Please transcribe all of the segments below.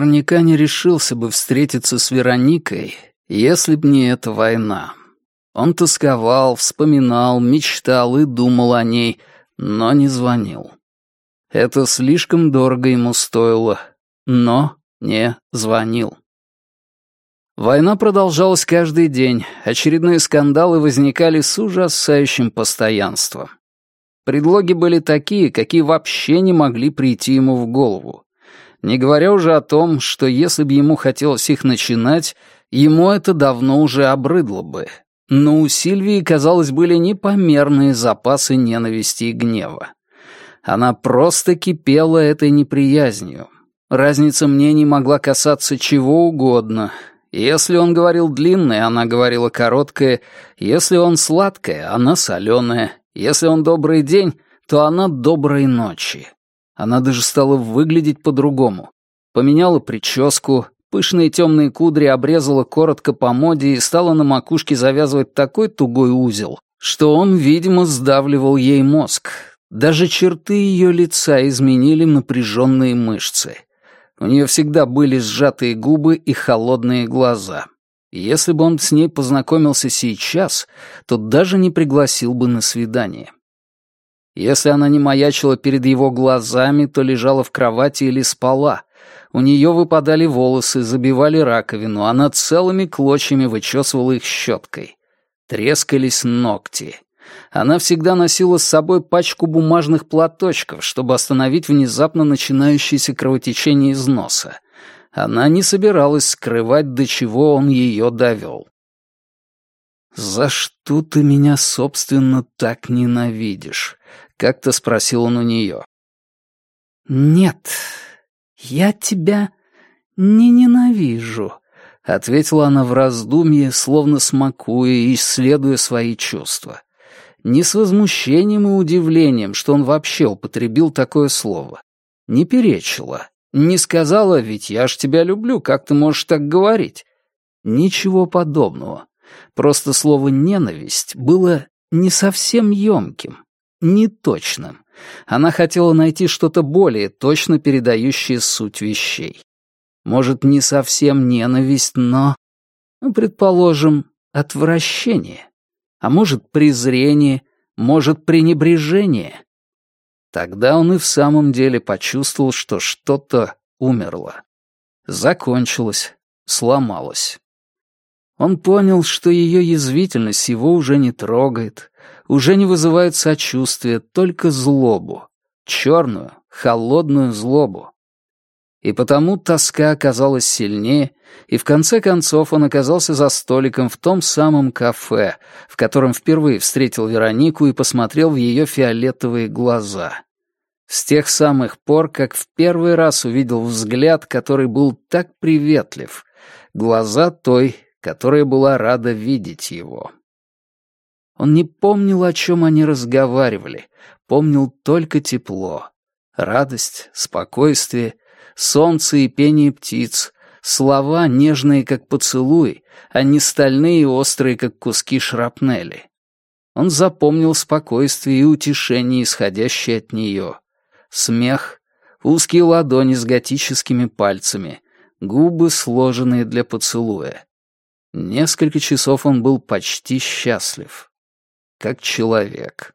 наверняка не решился бы встретиться с Вероникой, если б не эта война. Он тосковал, вспоминал, мечтал и думал о ней, но не звонил. Это слишком дорого ему стоило, но не звонил. Война продолжалась каждый день, очередные скандалы возникали с ужасающим постоянством. Предлоги были такие, какие вообще не могли прийти ему в голову. Не говоря уже о том, что если бы ему хотелось их начинать, ему это давно уже обрыдло бы. Но у Сильвии, казалось, были непомерные запасы ненависти и гнева. Она просто кипела этой неприязнью. Разница мнений могла касаться чего угодно. Если он говорил длинное, она говорила короткое. Если он сладкое, она соленая. Если он добрый день, то она доброй ночи. Она даже стала выглядеть по-другому. Поменяла прическу, пышные темные кудри обрезала коротко по моде и стала на макушке завязывать такой тугой узел, что он, видимо, сдавливал ей мозг. Даже черты ее лица изменили напряженные мышцы. У нее всегда были сжатые губы и холодные глаза. если бы он с ней познакомился сейчас, то даже не пригласил бы на свидание. Если она не маячила перед его глазами, то лежала в кровати или спала. У нее выпадали волосы, забивали раковину, она целыми клочьями вычесывала их щеткой. Трескались ногти. Она всегда носила с собой пачку бумажных платочков, чтобы остановить внезапно начинающееся кровотечение из носа. Она не собиралась скрывать, до чего он ее довел. «За что ты меня, собственно, так ненавидишь?» — как-то спросил он у нее. «Нет, я тебя не ненавижу», — ответила она в раздумье, словно смакуя и исследуя свои чувства не с возмущением и удивлением, что он вообще употребил такое слово. Не перечила, не сказала, ведь я ж тебя люблю, как ты можешь так говорить? Ничего подобного. Просто слово «ненависть» было не совсем емким, неточным. Она хотела найти что-то более точно передающее суть вещей. Может, не совсем ненависть, но, ну, предположим, отвращение а может, презрение, может, пренебрежение. Тогда он и в самом деле почувствовал, что что-то умерло. Закончилось, сломалось. Он понял, что ее язвительность его уже не трогает, уже не вызывает сочувствия, только злобу. Черную, холодную злобу. И потому тоска оказалась сильнее, и в конце концов он оказался за столиком в том самом кафе, в котором впервые встретил Веронику и посмотрел в ее фиолетовые глаза. С тех самых пор, как в первый раз увидел взгляд, который был так приветлив, глаза той, которая была рада видеть его. Он не помнил, о чем они разговаривали, помнил только тепло, радость, спокойствие, солнце и пение птиц, Слова нежные, как поцелуй, а не стальные и острые, как куски шрапнели. Он запомнил спокойствие и утешение, исходящее от нее. Смех, узкие ладони с готическими пальцами, губы, сложенные для поцелуя. Несколько часов он был почти счастлив. Как человек.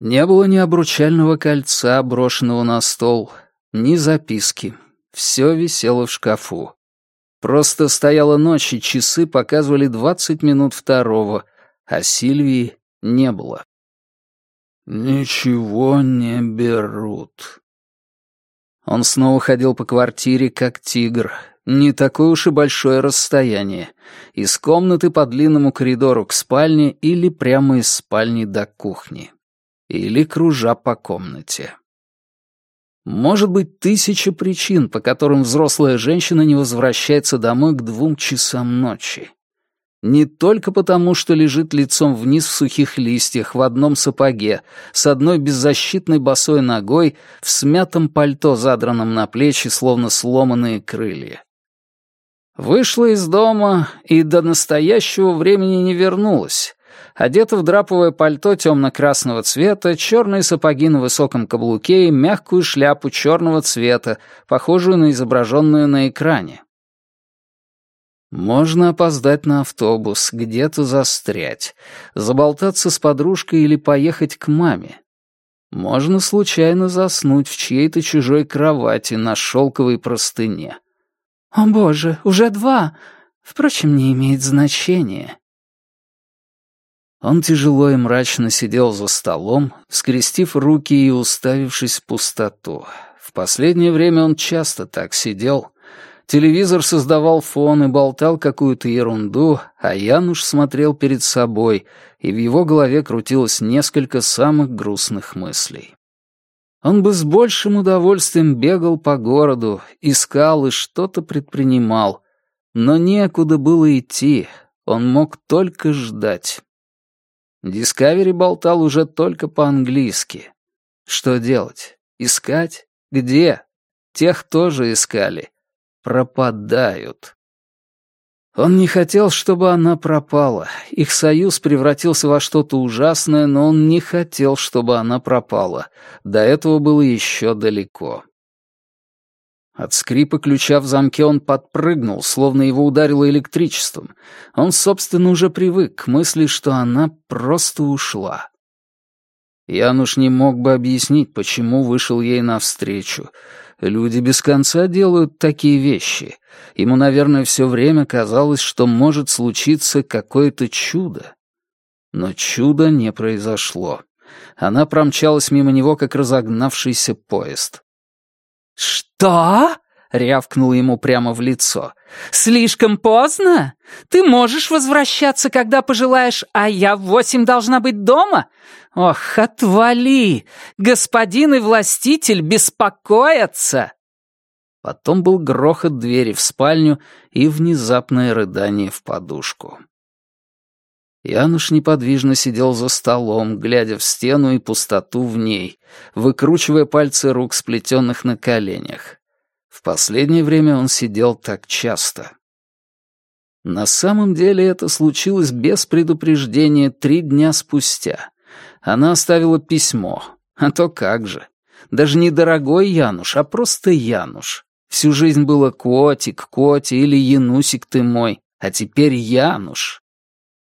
Не было ни обручального кольца, брошенного на стол, ни записки. Все висело в шкафу. Просто стояла ночь, и часы показывали двадцать минут второго, а Сильвии не было. «Ничего не берут». Он снова ходил по квартире, как тигр. Не такое уж и большое расстояние. Из комнаты по длинному коридору к спальне или прямо из спальни до кухни или кружа по комнате. Может быть, тысяча причин, по которым взрослая женщина не возвращается домой к двум часам ночи. Не только потому, что лежит лицом вниз в сухих листьях в одном сапоге, с одной беззащитной босой ногой, в смятом пальто, задранном на плечи, словно сломанные крылья. Вышла из дома и до настоящего времени не вернулась. Одета в драповое пальто темно-красного цвета, черные сапоги на высоком каблуке и мягкую шляпу черного цвета, похожую на изображенную на экране. Можно опоздать на автобус, где-то застрять, заболтаться с подружкой или поехать к маме. Можно случайно заснуть в чьей-то чужой кровати на шелковой простыне. «О боже, уже два! Впрочем, не имеет значения». Он тяжело и мрачно сидел за столом, скрестив руки и уставившись в пустоту. В последнее время он часто так сидел, Телевизор создавал фон и болтал какую-то ерунду, а Януш смотрел перед собой, и в его голове крутилось несколько самых грустных мыслей. Он бы с большим удовольствием бегал по городу, искал и что-то предпринимал, но некуда было идти, он мог только ждать. Дискавери болтал уже только по-английски. Что делать? Искать? Где? Тех тоже искали пропадают. Он не хотел, чтобы она пропала. Их союз превратился во что-то ужасное, но он не хотел, чтобы она пропала. До этого было еще далеко. От скрипа ключа в замке он подпрыгнул, словно его ударило электричеством. Он, собственно, уже привык к мысли, что она просто ушла. Януш не мог бы объяснить, почему вышел ей навстречу. Люди без конца делают такие вещи. Ему, наверное, все время казалось, что может случиться какое-то чудо. Но чудо не произошло. Она промчалась мимо него, как разогнавшийся поезд. «Что?» — рявкнул ему прямо в лицо. «Слишком поздно? Ты можешь возвращаться, когда пожелаешь, а я в восемь должна быть дома? Ох, отвали! Господин и властитель беспокоятся!» Потом был грохот двери в спальню и внезапное рыдание в подушку. Януш неподвижно сидел за столом, глядя в стену и пустоту в ней, выкручивая пальцы рук, сплетенных на коленях. В последнее время он сидел так часто. На самом деле это случилось без предупреждения три дня спустя. Она оставила письмо. А то как же. Даже не дорогой Януш, а просто Януш. Всю жизнь было котик, коти или Янусик ты мой, а теперь Януш.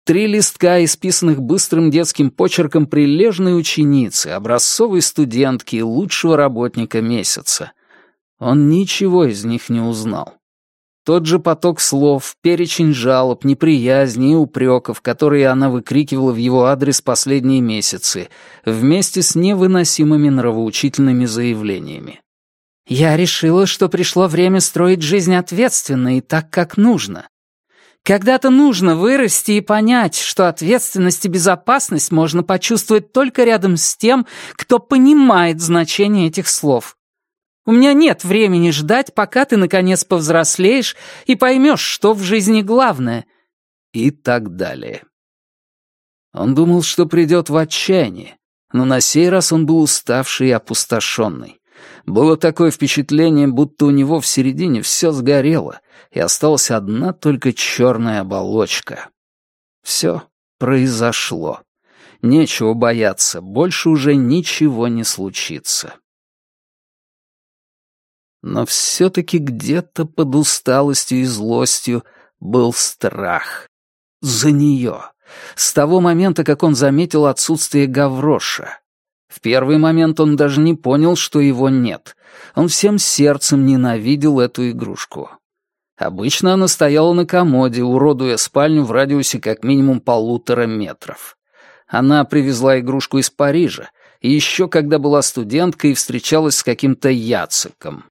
Три листка, исписанных быстрым детским почерком прилежной ученицы, образцовой студентки и лучшего работника месяца. Он ничего из них не узнал. Тот же поток слов, перечень жалоб, неприязни и упреков, которые она выкрикивала в его адрес последние месяцы, вместе с невыносимыми нравоучительными заявлениями. «Я решила, что пришло время строить жизнь ответственно и так, как нужно. Когда-то нужно вырасти и понять, что ответственность и безопасность можно почувствовать только рядом с тем, кто понимает значение этих слов». У меня нет времени ждать, пока ты, наконец, повзрослеешь и поймешь, что в жизни главное». И так далее. Он думал, что придет в отчаяние, но на сей раз он был уставший и опустошенный. Было такое впечатление, будто у него в середине все сгорело, и осталась одна только черная оболочка. Все произошло. Нечего бояться, больше уже ничего не случится. Но все-таки где-то под усталостью и злостью был страх. За нее. С того момента, как он заметил отсутствие Гавроша. В первый момент он даже не понял, что его нет. Он всем сердцем ненавидел эту игрушку. Обычно она стояла на комоде, уродуя спальню в радиусе как минимум полутора метров. Она привезла игрушку из Парижа, еще когда была студенткой и встречалась с каким-то Яциком.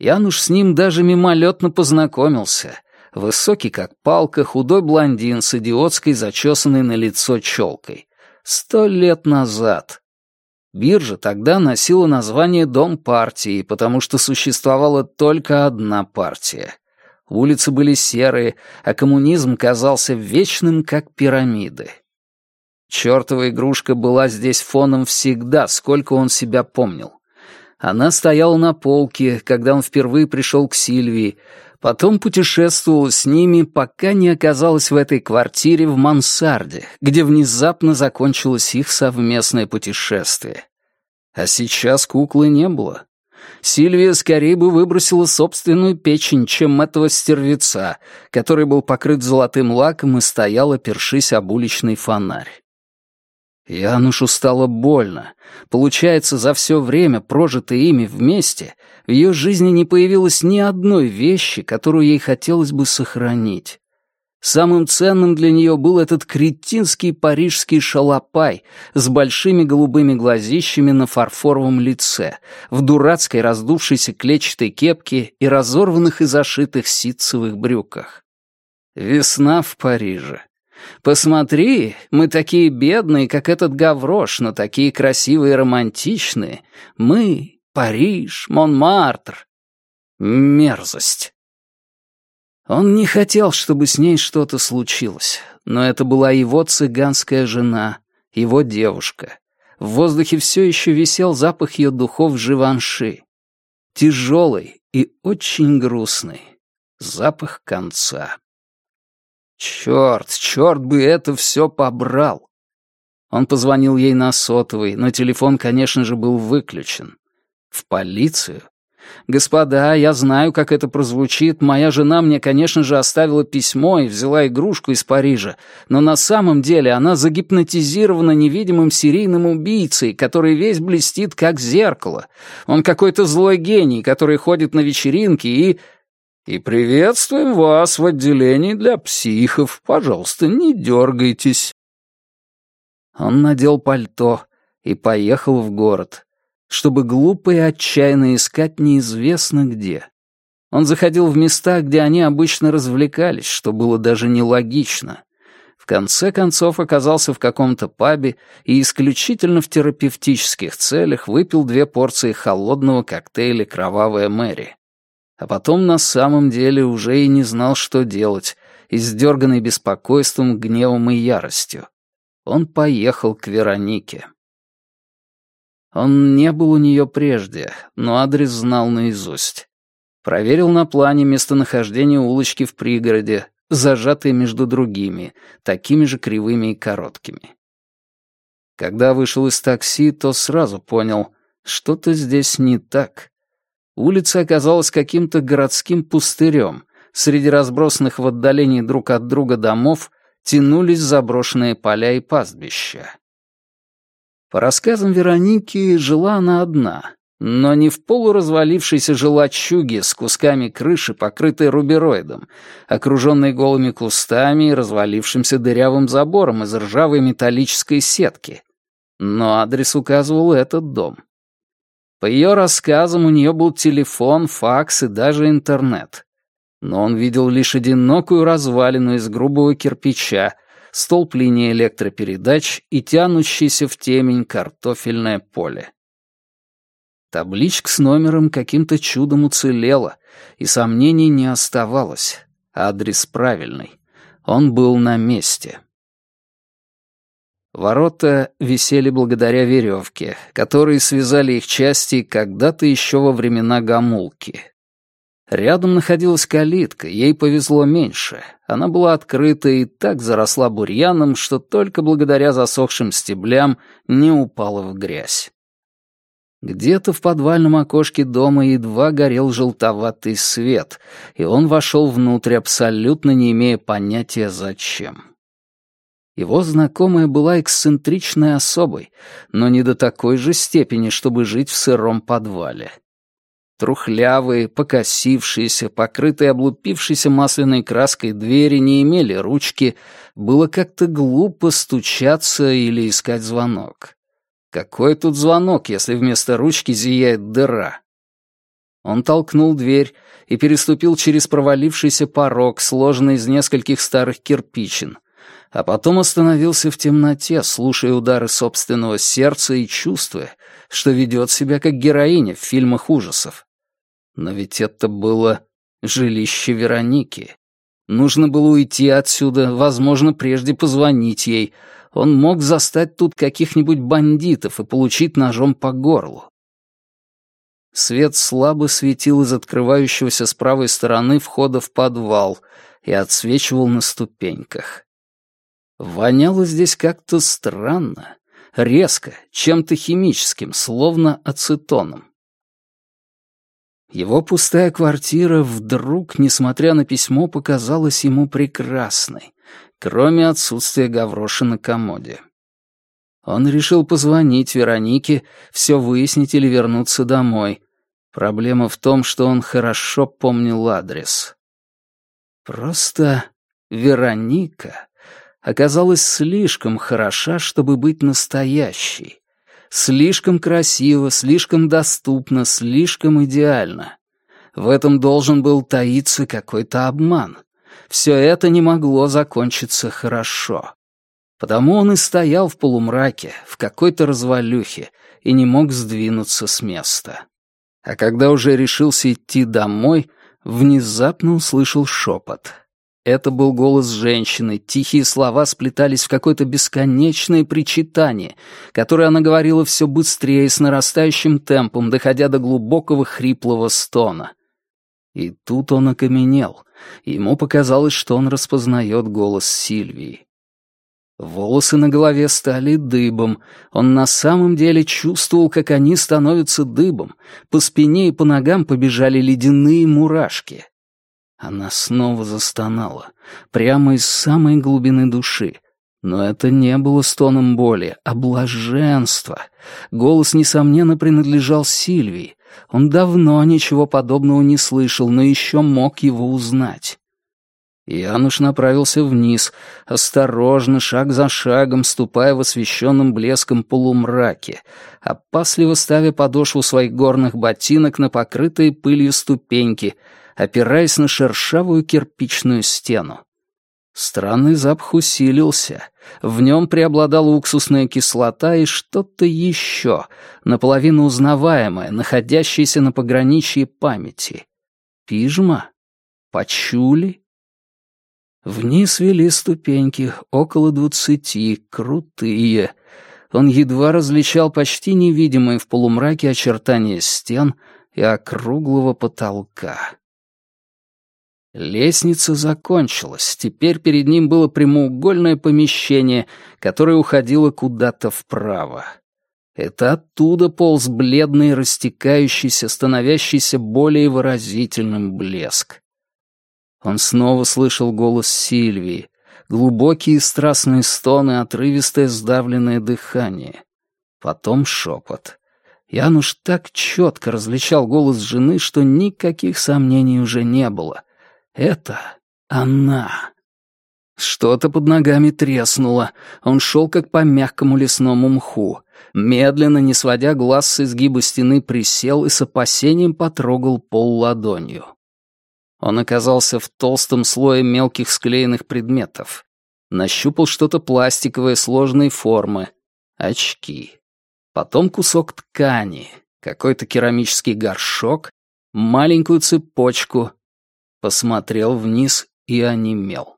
Януш с ним даже мимолетно познакомился. Высокий, как палка, худой блондин с идиотской, зачесанной на лицо челкой. Сто лет назад. Биржа тогда носила название «Дом партии», потому что существовала только одна партия. Улицы были серые, а коммунизм казался вечным, как пирамиды. Чёртова игрушка была здесь фоном всегда, сколько он себя помнил. Она стояла на полке, когда он впервые пришел к Сильвии, Потом путешествовала с ними, пока не оказалась в этой квартире в мансарде, где внезапно закончилось их совместное путешествие. А сейчас куклы не было. Сильвия скорее бы выбросила собственную печень, чем этого стервеца, который был покрыт золотым лаком и стоял, опершись об уличный фонарь. Янушу стало больно. Получается, за все время, прожитое ими вместе, в ее жизни не появилось ни одной вещи, которую ей хотелось бы сохранить. Самым ценным для нее был этот кретинский парижский шалопай с большими голубыми глазищами на фарфоровом лице, в дурацкой раздувшейся клетчатой кепке и разорванных и зашитых ситцевых брюках. Весна в Париже. Посмотри, мы такие бедные, как этот гаврош, но такие красивые и романтичные. Мы, Париж, Монмартр. Мерзость. Он не хотел, чтобы с ней что-то случилось, но это была его цыганская жена, его девушка. В воздухе все еще висел запах ее духов Живанши. Тяжелый и очень грустный. Запах конца. Черт, черт бы это все побрал. Он позвонил ей на сотовый, но телефон, конечно же, был выключен. В полицию? Господа, я знаю, как это прозвучит. Моя жена мне, конечно же, оставила письмо и взяла игрушку из Парижа, но на самом деле она загипнотизирована невидимым серийным убийцей, который весь блестит, как зеркало. Он какой-то злой гений, который ходит на вечеринки и... И приветствуем вас в отделении для психов. Пожалуйста, не дергайтесь. Он надел пальто и поехал в город, чтобы глупо и отчаянно искать неизвестно где. Он заходил в места, где они обычно развлекались, что было даже нелогично. В конце концов оказался в каком-то пабе и исключительно в терапевтических целях выпил две порции холодного коктейля «Кровавая Мэри» а потом на самом деле уже и не знал, что делать, издерганный беспокойством, гневом и яростью. Он поехал к Веронике. Он не был у нее прежде, но адрес знал наизусть. Проверил на плане местонахождение улочки в пригороде, зажатой между другими, такими же кривыми и короткими. Когда вышел из такси, то сразу понял, что-то здесь не так. Улица оказалась каким-то городским пустырем. Среди разбросанных в отдалении друг от друга домов тянулись заброшенные поля и пастбища. По рассказам Вероники, жила она одна, но не в полуразвалившейся жилачуге с кусками крыши, покрытой рубероидом, окруженной голыми кустами и развалившимся дырявым забором из ржавой металлической сетки. Но адрес указывал этот дом — по ее рассказам, у нее был телефон, факс и даже интернет. Но он видел лишь одинокую развалину из грубого кирпича, столб линии электропередач и тянущееся в темень картофельное поле. Табличка с номером каким-то чудом уцелела, и сомнений не оставалось. Адрес правильный. Он был на месте. Ворота висели благодаря веревке, которые связали их части когда-то еще во времена гамулки. Рядом находилась калитка, ей повезло меньше. Она была открыта и так заросла бурьяном, что только благодаря засохшим стеблям не упала в грязь. Где-то в подвальном окошке дома едва горел желтоватый свет, и он вошел внутрь, абсолютно не имея понятия зачем. Его знакомая была эксцентричной особой, но не до такой же степени, чтобы жить в сыром подвале. Трухлявые, покосившиеся, покрытые облупившейся масляной краской двери не имели ручки, было как-то глупо стучаться или искать звонок. Какой тут звонок, если вместо ручки зияет дыра? Он толкнул дверь и переступил через провалившийся порог, сложенный из нескольких старых кирпичин — а потом остановился в темноте, слушая удары собственного сердца и чувствуя, что ведет себя как героиня в фильмах ужасов. Но ведь это было жилище Вероники. Нужно было уйти отсюда, возможно, прежде позвонить ей. Он мог застать тут каких-нибудь бандитов и получить ножом по горлу. Свет слабо светил из открывающегося с правой стороны входа в подвал и отсвечивал на ступеньках. Воняло здесь как-то странно, резко, чем-то химическим, словно ацетоном. Его пустая квартира вдруг, несмотря на письмо, показалась ему прекрасной, кроме отсутствия гавроши на комоде. Он решил позвонить Веронике, все выяснить или вернуться домой. Проблема в том, что он хорошо помнил адрес. Просто Вероника оказалась слишком хороша, чтобы быть настоящей. Слишком красиво, слишком доступно, слишком идеально. В этом должен был таиться какой-то обман. Все это не могло закончиться хорошо. Потому он и стоял в полумраке, в какой-то развалюхе, и не мог сдвинуться с места. А когда уже решился идти домой, внезапно услышал шепот. Это был голос женщины, тихие слова сплетались в какое-то бесконечное причитание, которое она говорила все быстрее, с нарастающим темпом, доходя до глубокого хриплого стона. И тут он окаменел. Ему показалось, что он распознает голос Сильвии. Волосы на голове стали дыбом. Он на самом деле чувствовал, как они становятся дыбом. По спине и по ногам побежали ледяные мурашки. Она снова застонала, прямо из самой глубины души. Но это не было стоном боли, а блаженство. Голос, несомненно, принадлежал Сильвии. Он давно ничего подобного не слышал, но еще мог его узнать. Януш направился вниз, осторожно, шаг за шагом, ступая в освещенном блеском полумраке, опасливо ставя подошву своих горных ботинок на покрытые пылью ступеньки, опираясь на шершавую кирпичную стену. Странный запах усилился. В нем преобладала уксусная кислота и что-то еще, наполовину узнаваемое, находящееся на пограничье памяти. Пижма? Пачули? Вниз вели ступеньки, около двадцати, крутые. Он едва различал почти невидимые в полумраке очертания стен и округлого потолка. Лестница закончилась. Теперь перед ним было прямоугольное помещение, которое уходило куда-то вправо. Это оттуда полз бледный, растекающийся, становящийся более выразительным блеск. Он снова слышал голос Сильвии, глубокие страстные стоны, отрывистое сдавленное дыхание. Потом шепот. Януш так четко различал голос жены, что никаких сомнений уже не было. Это она. Что-то под ногами треснуло. Он шел как по мягкому лесному мху. Медленно, не сводя глаз с изгиба стены, присел и с опасением потрогал пол ладонью. Он оказался в толстом слое мелких склеенных предметов. Нащупал что-то пластиковое сложной формы. Очки. Потом кусок ткани, какой-то керамический горшок, маленькую цепочку. Посмотрел вниз и онемел.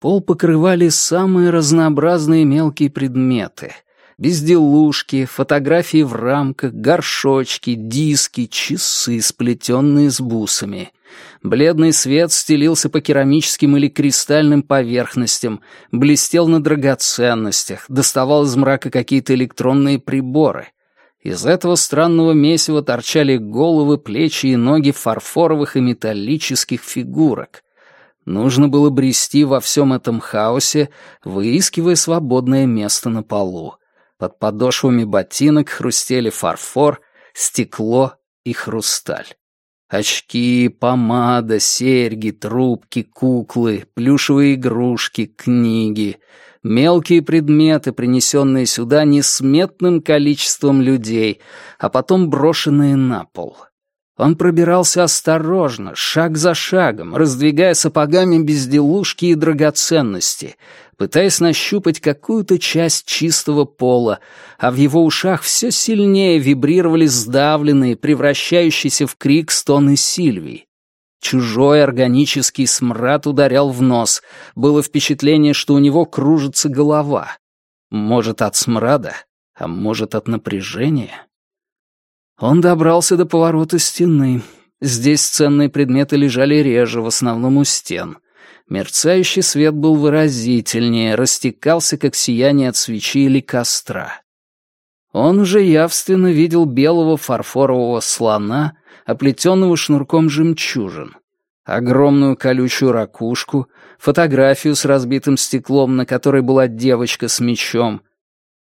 Пол покрывали самые разнообразные мелкие предметы — Безделушки, фотографии в рамках, горшочки, диски, часы, сплетенные с бусами. Бледный свет стелился по керамическим или кристальным поверхностям, блестел на драгоценностях, доставал из мрака какие-то электронные приборы. Из этого странного месива торчали головы, плечи и ноги фарфоровых и металлических фигурок. Нужно было брести во всем этом хаосе, выискивая свободное место на полу. Под подошвами ботинок хрустели фарфор, стекло и хрусталь. Очки, помада, серьги, трубки, куклы, плюшевые игрушки, книги. Мелкие предметы, принесенные сюда несметным количеством людей, а потом брошенные на пол. Он пробирался осторожно, шаг за шагом, раздвигая сапогами безделушки и драгоценности, пытаясь нащупать какую-то часть чистого пола, а в его ушах все сильнее вибрировали сдавленные, превращающиеся в крик стоны Сильвии. Чужой органический смрад ударял в нос. Было впечатление, что у него кружится голова. Может, от смрада, а может, от напряжения. Он добрался до поворота стены. Здесь ценные предметы лежали реже, в основном у стен. Мерцающий свет был выразительнее, растекался, как сияние от свечи или костра. Он уже явственно видел белого фарфорового слона, оплетенного шнурком жемчужин, огромную колючую ракушку, фотографию с разбитым стеклом, на которой была девочка с мечом,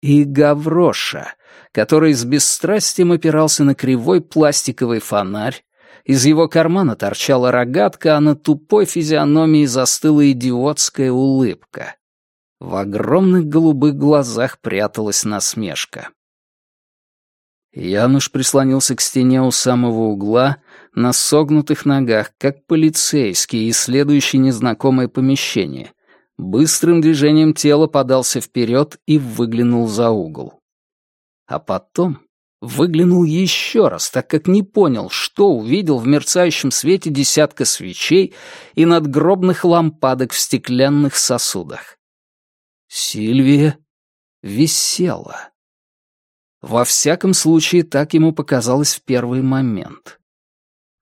и Гавроша, который с бесстрастием опирался на кривой пластиковый фонарь, из его кармана торчала рогатка, а на тупой физиономии застыла идиотская улыбка. В огромных голубых глазах пряталась насмешка. Януш прислонился к стене у самого угла, на согнутых ногах, как полицейский, исследующий незнакомое помещение. Быстрым движением тела подался вперед и выглянул за угол. А потом выглянул еще раз, так как не понял, что увидел в мерцающем свете десятка свечей и надгробных лампадок в стеклянных сосудах. Сильвия висела. Во всяком случае, так ему показалось в первый момент.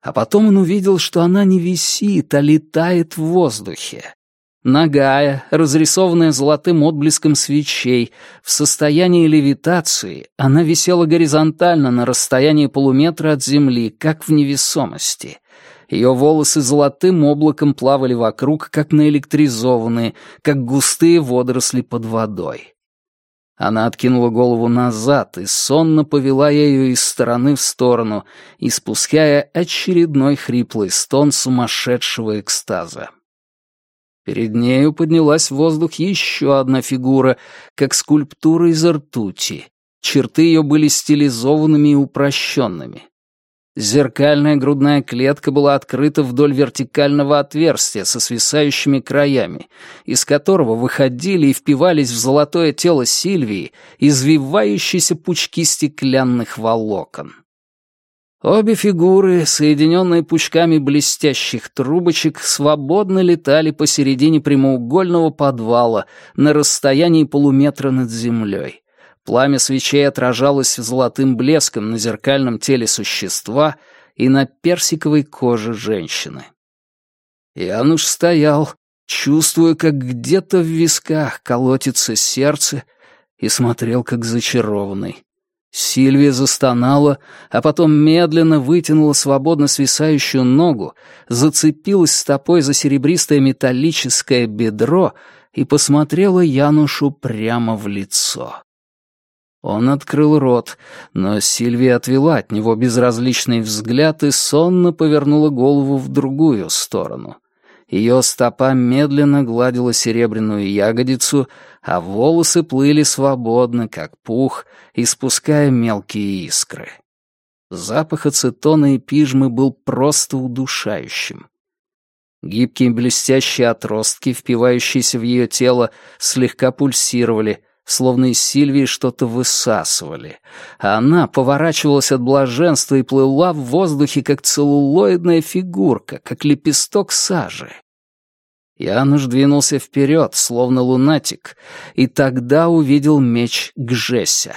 А потом он увидел, что она не висит, а летает в воздухе. Нагая, разрисованная золотым отблеском свечей, в состоянии левитации, она висела горизонтально на расстоянии полуметра от земли, как в невесомости. Ее волосы золотым облаком плавали вокруг, как наэлектризованные, как густые водоросли под водой. Она откинула голову назад и сонно повела ею из стороны в сторону, испуская очередной хриплый стон сумасшедшего экстаза. Перед нею поднялась в воздух еще одна фигура, как скульптура из ртути. Черты ее были стилизованными и упрощенными. Зеркальная грудная клетка была открыта вдоль вертикального отверстия со свисающими краями, из которого выходили и впивались в золотое тело Сильвии извивающиеся пучки стеклянных волокон. Обе фигуры, соединенные пучками блестящих трубочек, свободно летали посередине прямоугольного подвала на расстоянии полуметра над землей. Пламя свечей отражалось золотым блеском на зеркальном теле существа и на персиковой коже женщины. Януш стоял, чувствуя, как где-то в висках колотится сердце, и смотрел, как зачарованный. Сильвия застонала, а потом медленно вытянула свободно свисающую ногу, зацепилась стопой за серебристое металлическое бедро и посмотрела Янушу прямо в лицо. Он открыл рот, но Сильвия отвела от него безразличный взгляд и сонно повернула голову в другую сторону. Ее стопа медленно гладила серебряную ягодицу, а волосы плыли свободно, как пух, испуская мелкие искры. Запах ацетона и пижмы был просто удушающим. Гибкие блестящие отростки, впивающиеся в ее тело, слегка пульсировали, словно из Сильвии что-то высасывали, а она поворачивалась от блаженства и плыла в воздухе, как целлулоидная фигурка, как лепесток сажи. Януш двинулся вперед, словно лунатик, и тогда увидел меч Гжеся.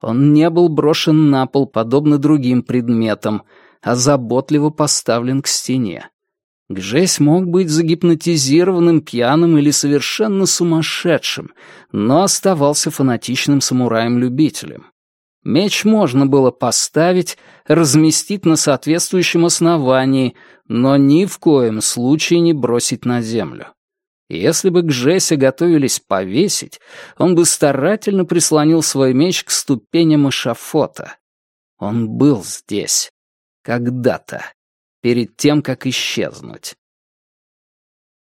Он не был брошен на пол, подобно другим предметам, а заботливо поставлен к стене. Гжесь мог быть загипнотизированным, пьяным или совершенно сумасшедшим, но оставался фанатичным самураем-любителем. Меч можно было поставить, разместить на соответствующем основании, но ни в коем случае не бросить на землю. Если бы Гжеся готовились повесить, он бы старательно прислонил свой меч к ступеням эшафота. Он был здесь. Когда-то перед тем, как исчезнуть.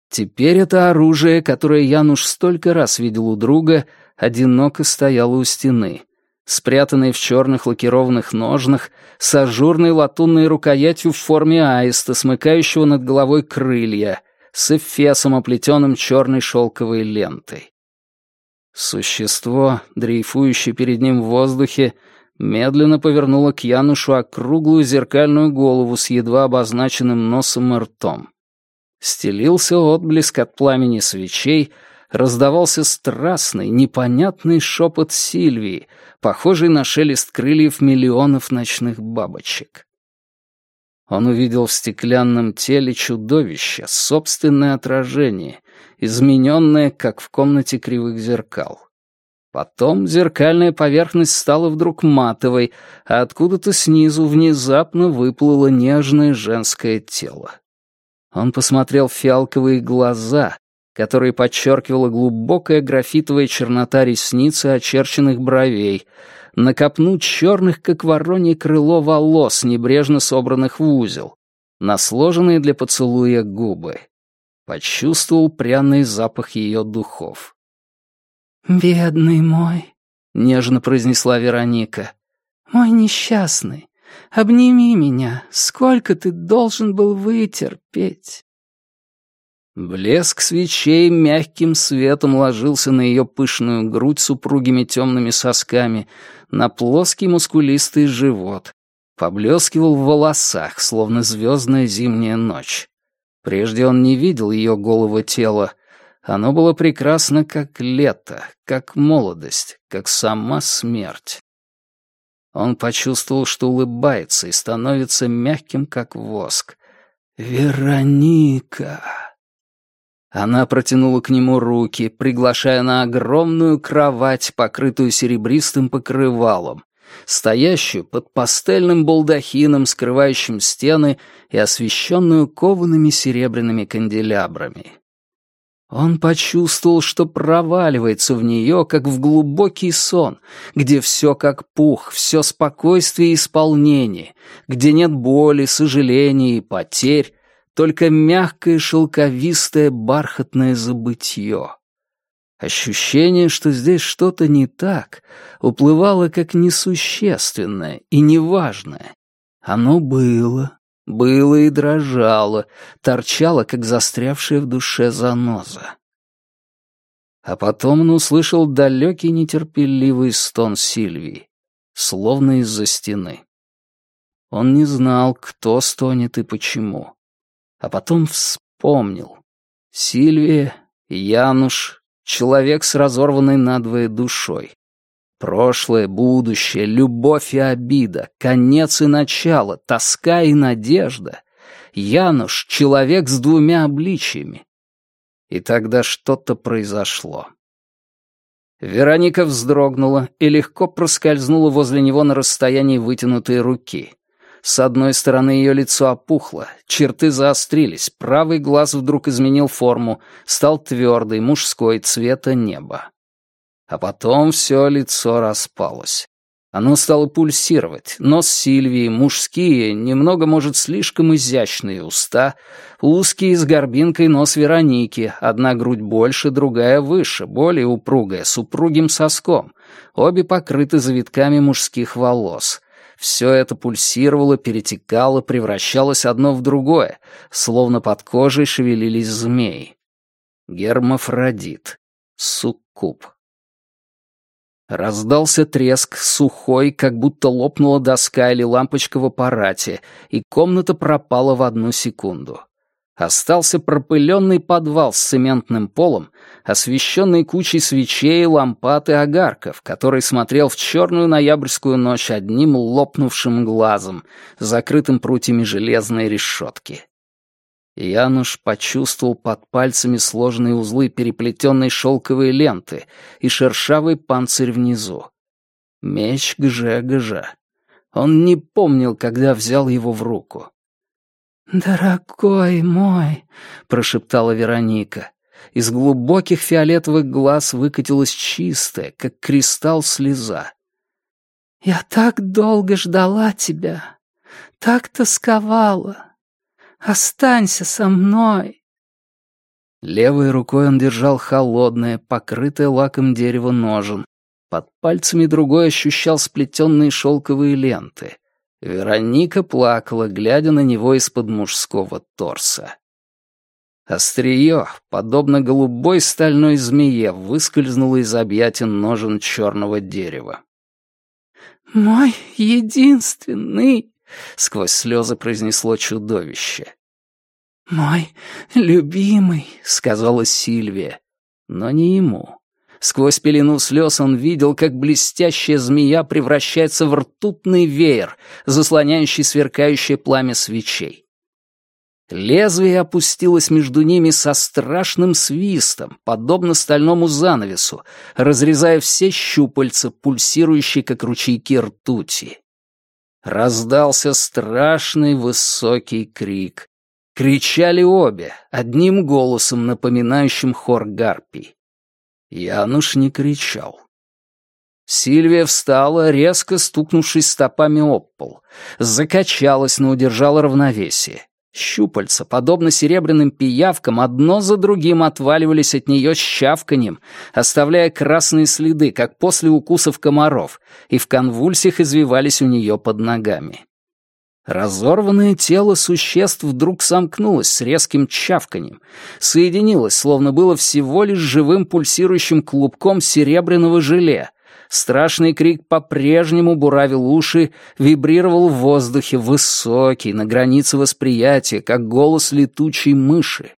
Теперь это оружие, которое Януш столько раз видел у друга, одиноко стояло у стены, спрятанное в черных лакированных ножнах, с ажурной латунной рукоятью в форме аиста, смыкающего над головой крылья, с эфесом, оплетенным черной шелковой лентой. Существо, дрейфующее перед ним в воздухе, медленно повернула к Янушу округлую зеркальную голову с едва обозначенным носом и ртом. Стелился отблеск от пламени свечей, раздавался страстный, непонятный шепот Сильвии, похожий на шелест крыльев миллионов ночных бабочек. Он увидел в стеклянном теле чудовище, собственное отражение, измененное, как в комнате кривых зеркал. Потом зеркальная поверхность стала вдруг матовой, а откуда-то снизу внезапно выплыло нежное женское тело. Он посмотрел в фиалковые глаза, которые подчеркивала глубокая графитовая чернота ресниц и очерченных бровей, на черных, как воронье крыло, волос, небрежно собранных в узел, на сложенные для поцелуя губы. Почувствовал пряный запах ее духов. «Бедный мой», — нежно произнесла Вероника, — «мой несчастный, обними меня, сколько ты должен был вытерпеть». Блеск свечей мягким светом ложился на ее пышную грудь с упругими темными сосками, на плоский мускулистый живот, поблескивал в волосах, словно звездная зимняя ночь. Прежде он не видел ее голого тела. Оно было прекрасно, как лето, как молодость, как сама смерть. Он почувствовал, что улыбается и становится мягким, как воск. «Вероника!» Она протянула к нему руки, приглашая на огромную кровать, покрытую серебристым покрывалом, стоящую под пастельным балдахином, скрывающим стены и освещенную коваными серебряными канделябрами. Он почувствовал, что проваливается в нее, как в глубокий сон, где все как пух, все спокойствие и исполнение, где нет боли, сожаления и потерь, только мягкое шелковистое бархатное забытье. Ощущение, что здесь что-то не так, уплывало как несущественное и неважное. Оно было, было и дрожало, торчало, как застрявшая в душе заноза. А потом он услышал далекий нетерпеливый стон Сильвии, словно из-за стены. Он не знал, кто стонет и почему а потом вспомнил. Сильвия, Януш, человек с разорванной надвое душой. Прошлое, будущее, любовь и обида, конец и начало, тоска и надежда. Януш — человек с двумя обличиями. И тогда что-то произошло. Вероника вздрогнула и легко проскользнула возле него на расстоянии вытянутой руки. С одной стороны ее лицо опухло, черты заострились, правый глаз вдруг изменил форму, стал твердый, мужской цвета неба. А потом все лицо распалось. Оно стало пульсировать, нос Сильвии, мужские, немного, может, слишком изящные уста, узкий с горбинкой нос Вероники, одна грудь больше, другая выше, более упругая, с упругим соском, обе покрыты завитками мужских волос — все это пульсировало, перетекало, превращалось одно в другое, словно под кожей шевелились змеи. Гермафродит. Суккуб. Раздался треск, сухой, как будто лопнула доска или лампочка в аппарате, и комната пропала в одну секунду. Остался пропыленный подвал с цементным полом, освещенный кучей свечей, лампад и огарков, который смотрел в черную ноябрьскую ночь одним лопнувшим глазом, закрытым прутьями железной решетки. Януш почувствовал под пальцами сложные узлы переплетенной шелковой ленты и шершавый панцирь внизу. Меч Гже-Гже. Он не помнил, когда взял его в руку. «Дорогой мой», — прошептала Вероника. Из глубоких фиолетовых глаз выкатилась чистая, как кристалл, слеза. «Я так долго ждала тебя, так тосковала. Останься со мной». Левой рукой он держал холодное, покрытое лаком дерево ножен. Под пальцами другой ощущал сплетенные шелковые ленты. Вероника плакала, глядя на него из-под мужского торса. Острие, подобно голубой стальной змее, выскользнуло из объятия ножен черного дерева. «Мой единственный!» — сквозь слезы произнесло чудовище. «Мой любимый!» — сказала Сильвия. Но не ему. Сквозь пелену слез он видел, как блестящая змея превращается в ртутный веер, заслоняющий сверкающее пламя свечей. Лезвие опустилось между ними со страшным свистом, подобно стальному занавесу, разрезая все щупальца, пульсирующие, как ручейки ртути. Раздался страшный высокий крик. Кричали обе, одним голосом, напоминающим хор гарпий. Януш не кричал. Сильвия встала, резко стукнувшись стопами об пол. Закачалась, но удержала равновесие. Щупальца, подобно серебряным пиявкам, одно за другим отваливались от нее с щавканьем, оставляя красные следы, как после укусов комаров, и в конвульсиях извивались у нее под ногами. Разорванное тело существ вдруг сомкнулось с резким чавканьем, соединилось, словно было всего лишь живым пульсирующим клубком серебряного желе, Страшный крик по-прежнему буравил уши, вибрировал в воздухе, высокий, на границе восприятия, как голос летучей мыши.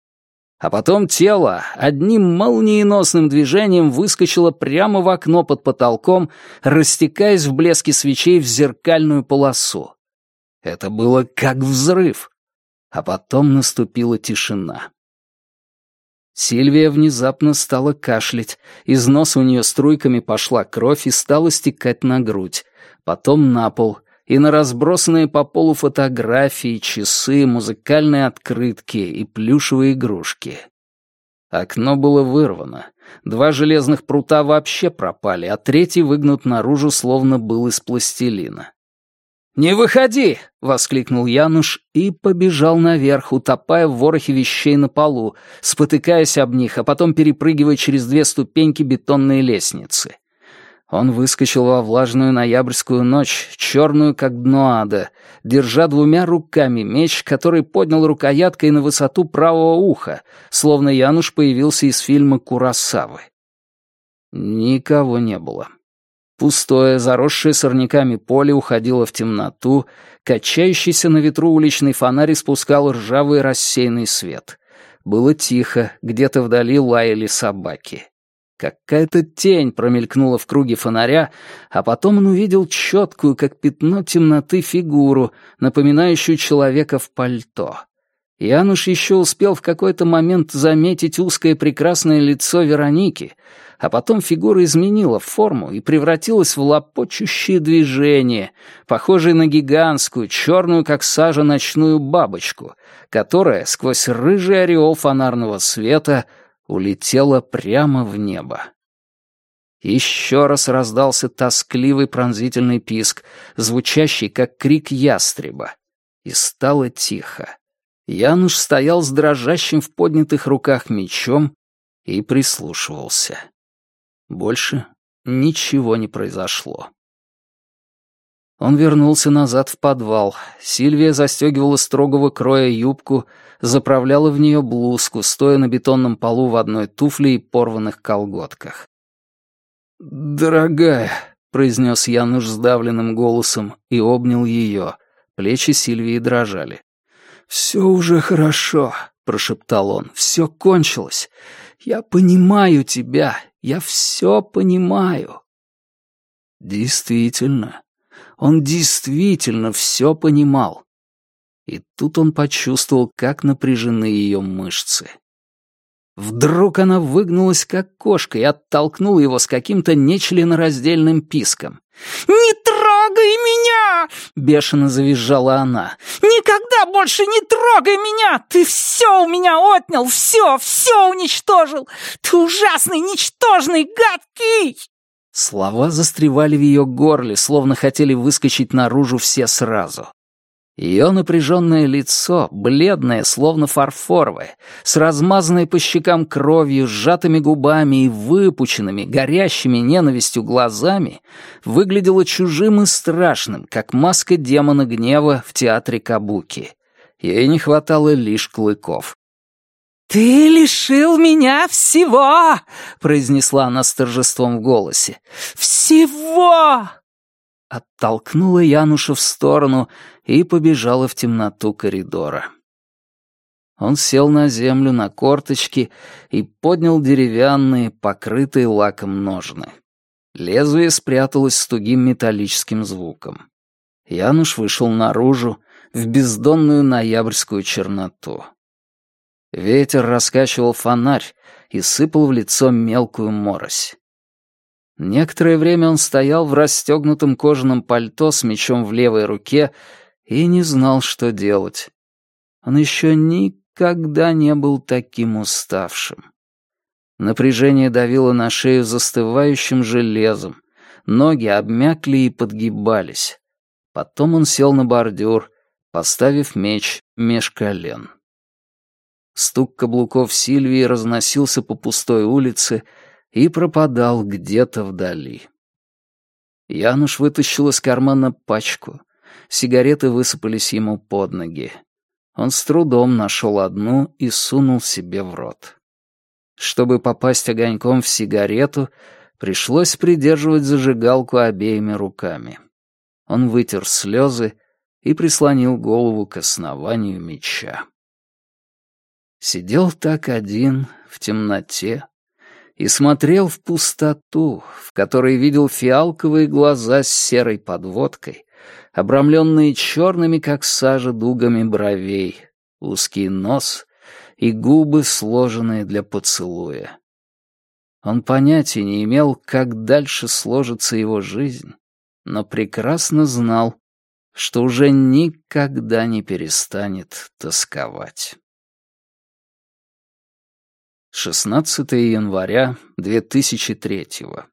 А потом тело одним молниеносным движением выскочило прямо в окно под потолком, растекаясь в блеске свечей в зеркальную полосу. Это было как взрыв. А потом наступила тишина. Сильвия внезапно стала кашлять, из носа у нее струйками пошла кровь и стала стекать на грудь, потом на пол и на разбросанные по полу фотографии, часы, музыкальные открытки и плюшевые игрушки. Окно было вырвано, два железных прута вообще пропали, а третий выгнут наружу, словно был из пластилина. «Не выходи!» — воскликнул Януш и побежал наверх, утопая в ворохе вещей на полу, спотыкаясь об них, а потом перепрыгивая через две ступеньки бетонной лестницы. Он выскочил во влажную ноябрьскую ночь, черную как дно ада, держа двумя руками меч, который поднял рукояткой на высоту правого уха, словно Януш появился из фильма «Курасавы». Никого не было. Пустое, заросшее сорняками поле уходило в темноту, качающийся на ветру уличный фонарь испускал ржавый рассеянный свет. Было тихо, где-то вдали лаяли собаки. Какая-то тень промелькнула в круге фонаря, а потом он увидел четкую, как пятно темноты, фигуру, напоминающую человека в пальто. Януш еще успел в какой-то момент заметить узкое прекрасное лицо Вероники, а потом фигура изменила форму и превратилась в лопочущее движение, похожее на гигантскую, черную, как сажа, ночную бабочку, которая сквозь рыжий ореол фонарного света улетела прямо в небо. Еще раз раздался тоскливый пронзительный писк, звучащий, как крик ястреба. И стало тихо. Януш стоял с дрожащим в поднятых руках мечом и прислушивался. Больше ничего не произошло. Он вернулся назад в подвал. Сильвия застегивала строгого кроя юбку, заправляла в нее блузку, стоя на бетонном полу в одной туфле и порванных колготках. «Дорогая», — произнес Януш сдавленным голосом и обнял ее. Плечи Сильвии дрожали. «Все уже хорошо», — прошептал он. «Все кончилось. Я понимаю тебя я все понимаю». Действительно, он действительно все понимал. И тут он почувствовал, как напряжены ее мышцы. Вдруг она выгнулась, как кошка, и оттолкнула его с каким-то нечленораздельным писком. «Не трогай меня!» — бешено завизжала она. «Никогда больше не трогай меня! Ты все у меня отнял, все, все уничтожил! Ты ужасный, ничтожный, гадкий!» Слова застревали в ее горле, словно хотели выскочить наружу все сразу. Ее напряженное лицо, бледное, словно фарфоровое, с размазанной по щекам кровью, сжатыми губами и выпученными, горящими ненавистью глазами, выглядело чужим и страшным, как маска демона гнева в театре Кабуки. Ей не хватало лишь клыков. «Ты лишил меня всего!» — произнесла она с торжеством в голосе. «Всего!» Оттолкнула Януша в сторону, и побежала в темноту коридора. Он сел на землю на корточки и поднял деревянные, покрытые лаком ножны. Лезвие спряталось с тугим металлическим звуком. Януш вышел наружу, в бездонную ноябрьскую черноту. Ветер раскачивал фонарь и сыпал в лицо мелкую морось. Некоторое время он стоял в расстегнутом кожаном пальто с мечом в левой руке и не знал, что делать. Он еще никогда не был таким уставшим. Напряжение давило на шею застывающим железом, ноги обмякли и подгибались. Потом он сел на бордюр, поставив меч меж колен. Стук каблуков Сильвии разносился по пустой улице и пропадал где-то вдали. Януш вытащил из кармана пачку. Сигареты высыпались ему под ноги. Он с трудом нашел одну и сунул себе в рот. Чтобы попасть огоньком в сигарету, пришлось придерживать зажигалку обеими руками. Он вытер слезы и прислонил голову к основанию меча. Сидел так один, в темноте, и смотрел в пустоту, в которой видел фиалковые глаза с серой подводкой, обрамленные черными, как сажа, дугами бровей, узкий нос и губы, сложенные для поцелуя. Он понятия не имел, как дальше сложится его жизнь, но прекрасно знал, что уже никогда не перестанет тосковать. 16 января 2003